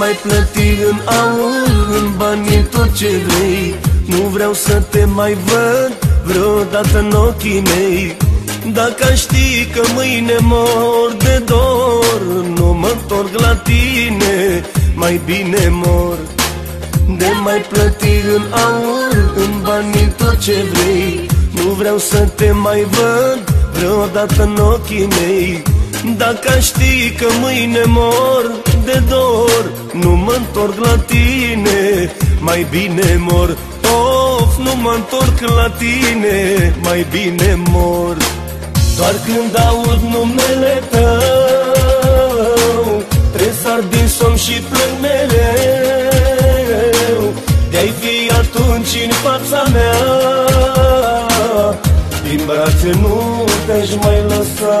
mai plăti în aur, în bani tot ce vrei. Nu vreau să te mai văd vreodată în ochii mei. Dacă aș ști că mâine mor de dor Nu mă întorc la tine, mai bine mor. De mai plăti în aur, în bani tot ce vrei. Nu vreau să te mai văd vreodată în ochii mei. Dacă știi că mâine mor de dor Nu mă întorc la tine, mai bine mor Of, nu mă întorc la tine, mai bine mor Doar când aud numele tău. Trebuie să din somn și plâng mereu. De-ai fi atunci în fața mea. Din brațe nu te-aș mai lăsa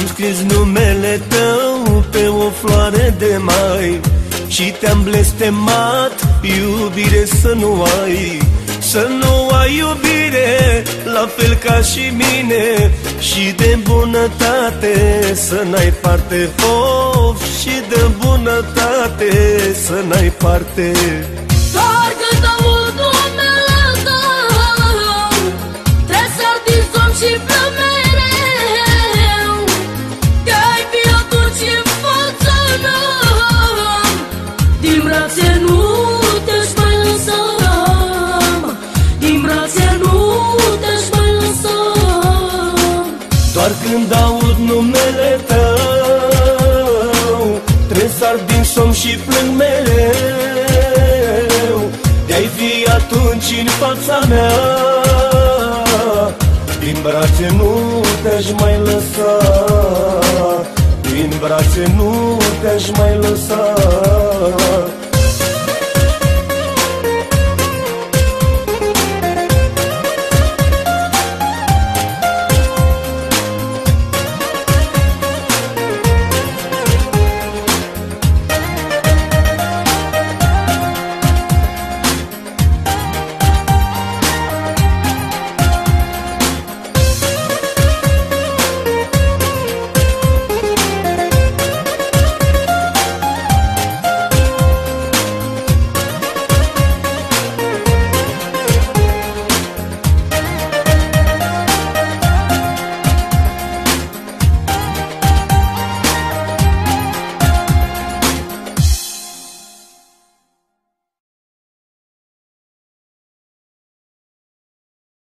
Am scris numele tău pe o floare de mai Și te-am blestemat, iubire să nu ai Să nu ai iubire, la fel ca și mine Și de bunătate să n-ai parte Of, și de bunătate să n-ai parte Doar când aud numele tău Trebuie să din somn și plâng mereu. De-ai fi atunci în fața mea Din brațe nu te-aș mai lăsa Din brațe nu te-aș mai lăsa